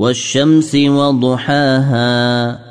والشمس وضحاها